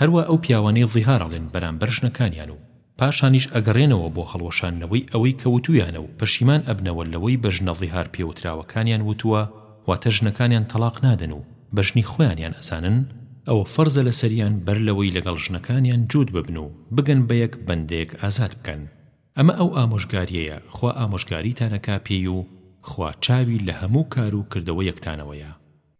هەروا ئەو پیاوانەی ظیهار ئەڵێن بەرامبەر ژنەکانیان و پاشانیش ئەگەڕێنەوە بۆ هەڵوەشاندنەوەی ئەوەی کە وتویانە و پەشیمان ئەبنەوە لەوەی بە ژنە ظیهار پێوتراوەکانیان وتووە واتە ژنەکانیان تەڵاق نادەن و بە ژنی خۆیانیان ئەزانن، ئەوە فەرزە لەسەریان بەر لەوەی لەگەڵ ژنەکانیان جووت ببن و بگەن بە یەک بەندەیەک ئازاد بکەن. ئەمە ئەو ئامۆژگاریەیە خوا ئامۆژگاریتان ئەکا پێی و خوا چاوی لە هەموو کار و کردەوەیەکتانەوەیە.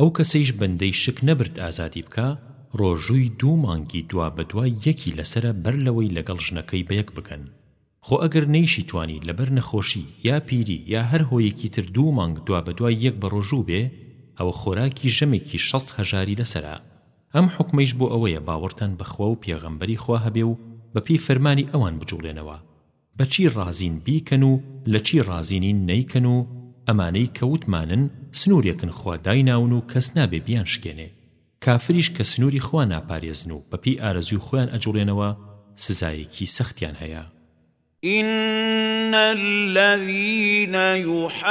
ئەو کەسەیش بەندەی شک نەبرد ئازادی بکا ڕۆژووی دوو مانگی دوا بەدوای یەکی لەسەرە بەر لەوەی لەگەڵ ژنەکەی بەیەک بگەن خۆ ئەگەر نەیشی توانی لەبەر نەخۆشی یا پیری یا هەر هۆیەکی تر دوو مانگ دوا بەدوای یەک بەڕۆژوو بێ ئەوە خۆراکی ژەمێکی شەست هەژاری لەسەرە ئەم حوکمەیش بۆ ئەوەیە باوەڕتان بەخواو پێغەمبەری خوا هەبێ و بەپێی فەرمانی ئەوان بجوڵێنەوە بە چی ڕازین بیکەن و لە چی ڕازی نین نەیکەن و ئەمانەی کە وتمانن سنوورێکن خوا دایناون و کەس نابێ بیانشکێنێ کافریش کە سنووری خوا ناپارێزن و بە پێی ئارەزووی خۆیان ئەجوڵێنەوە سزایەکی سەختیان هەیە. ان الذین یحادون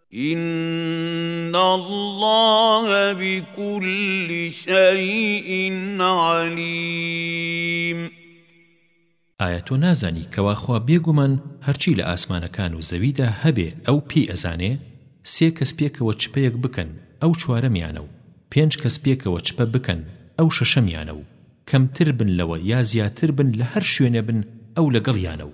ان اللە بکل شیء علیم. ئایا تۆ نازانی کەوا خوا بێگومان هەرچی لە ئاسمانەکان و زەویدا هەبێ ئەو پێی ئەزانێ سێ کەس پێکەوە چپەیەک بکەن ئەو چوارەمیانە و پێنج کەس پێکەوە چپە بکەن ئەو شەشەمیانە و کەمتر بن لەوە یا زیاتر بن لە هەر شوێنێ بن ئەو لەگەڵیانە و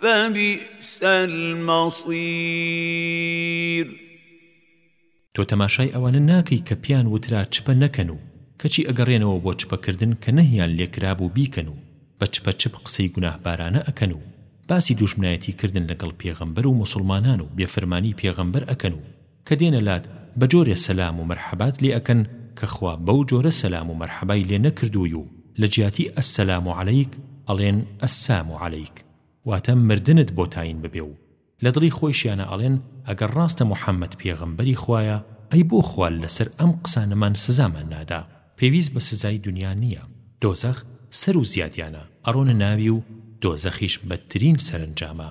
فبئس المصیر. تۆ تەماشای ئەوانە ناکەی کە پێیان وترا چپە نەکەن و کەچی ئەگەڕێنەوە بۆ چپە کردن کە نەهیان لێ کرابوو بیکەن و بە چپە چپ قسەی گوناهبارانە ئەکەن و باسی دوژمنایەتی کردن لەگەڵ پێغەمبەر و موسڵمانان و بێفرمانی پێغەمبەر ئەکەن و کە دێنە لات بە جۆرێ سەلام و مەرحەبات لێ ئەکەن کە خوا بەو جۆرە سەلام و مەرحەبای لێ نەکردووی و لە جیاتی السلام علیک ئەڵێن السام علیک واتە مردنت بۆ تاین ببێ و لە دڵی خۆیشیانا ئەڵێن ئەگەر ڕاستە موحەممەد پێغەمبەری خوایە ئەی بۆ خوا لە سەر ئەم قسانەمان سزامان نادا پێویست بە سزای دونیا نییە دۆزەخ سەر و زیادیانە ئەڕۆنە ناوی و دۆزەخیش بەدترین سەرەنجامە.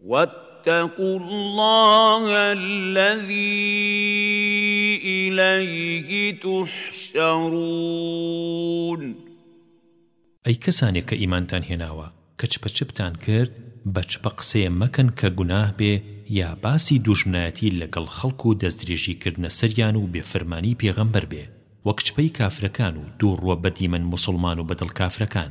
واتقوا الله الذی الیه تحشرون ئەی کەسانێک کە ئیمانتان هێناوە کە چپە چپتان کرد بە چپە قسێ مەکەن کە گوناه بێ یا باسی دوژمنایەتی لەگەڵ خەڵک و دەستدرێژی کردنە سەریان و بێ فرمانی پێغەمبەر بێ وەک چپەی کافرەکان و دوو ڕووە بەدیمەن موسڵمان و بەدڵ کافرەکان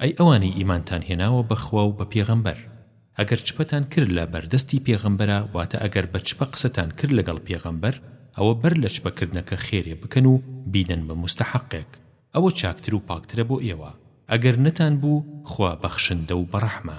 ئەی ئەوانەی ئیمانتان هێناوە بە خوا و بە پێغەمبەر ئەگەر چپتان کرد لە بەر دەستی پێغەمبەرا واتە ئەگەر بە چپە قسەتان کرد لەگەڵ پێغەمبەر ئەوە بەر لە چپە کردنەکە خێرێ بکەن و بیدەن بە موستەحەقێک ئەوە چاکتر و پاکترە بۆ ئێوە ئەگەر نەتان بوو خوا بەخشندە و بەڕەحمە.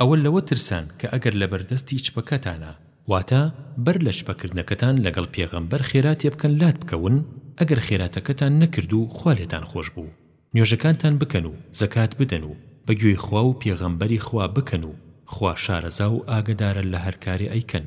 ئەوە لەوە ترسان کە ئەگەر لەبەردەستی چپەکەتانا، واتە بەر لە چپەکردنەکەتان لەگەڵ پێغەمبەر خێراتێ بکەن لات بکەون، ئەگەر خێراتەکەتان نەکرد و خوا لێتان خۆش بوو نوێژەکانتان بکەن و زەکات بدەن و بە گوێی خوا و پێغەمبەری خوا بکەن و خوا شارەزا و ئاگەدارە لە هەر کارێ ئەیکەن.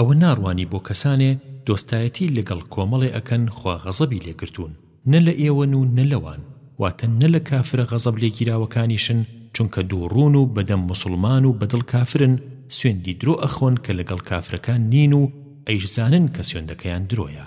ئەوە ناڕوانی بۆ کەسانێ دۆستایەتی لەگەڵ کۆمەڵێ ئەکەن خوا غەزەبی لێ گرتوون نە لە ئێوەن و نە لەوان واتە نە لە کافرە غەزەب لێ گیراوەکانیشن چونکە دوو ڕوون و بەدەم موسڵمان و بەدڵ کافرن سوێندی درۆ ئەخۆن کە لەگەڵ کافرەکان نین و ئەیشزانن کە سوێندەکەیان درۆیە.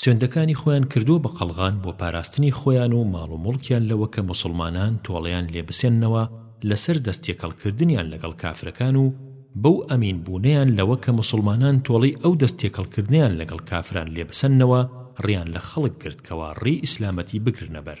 سوێندەکانی خۆیان کردووە بە قەڵغان بۆ پاراستنی خۆیان و ماڵ و موڵکیان لەوە کە موسڵمانان تۆڵەیان لێ بسێننەوە لەسەر دەست تێکەڵ کردنیان لەگەڵ کافرەکان و بەو ئەمین بوونەیان لەوە کە موسڵمانان تۆڵەی ئەو دەست تێکەڵ کردنەیان لەگەڵ کافران لێ بسەننەوە ڕیان لە خەڵک گرت کەوا ڕێی ئیسلامەتی بگرنە بەر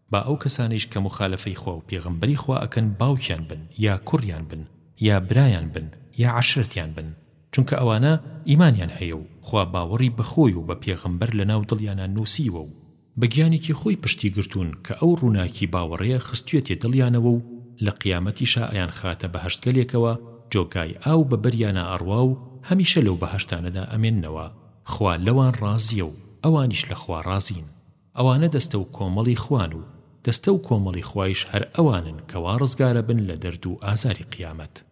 با ئەو کەسانەیش کە موخالەفەی خوا و پێغەمبەری خوا ئەکەن باوکیان بن یا کوڕیان بن یا برایان بن یا عەشرەتیان بن چونکە ئەوانە ئیمانیان هەیە و خوا باوەڕی بە خۆی و بە پێغەمبەر لە ناو دڵیانا نووسیوە و بە گیانێکی خۆی پشتی گرتوون کە ئەو ڕووناکی باوەڕەیە خستویەتیە دڵیانەوە و لە قیامەتیشا ئەیانخاتە بەهەشتگەلێکەوە جۆگای ئاو بە بەریانا ئەڕوا و هەمیشە لەو بەهەشتانەدا ئەمێننەوە خوا لەوان ڕازیە و ئەوانیش لە خوا ڕازین ئەوانە دەستە و کۆمەڵی خوان و دەستە و کۆمەڵی خوایش هەر ئەوانن کەوا ڕزگارەبن لە دەرد و ئازاری قیامەت.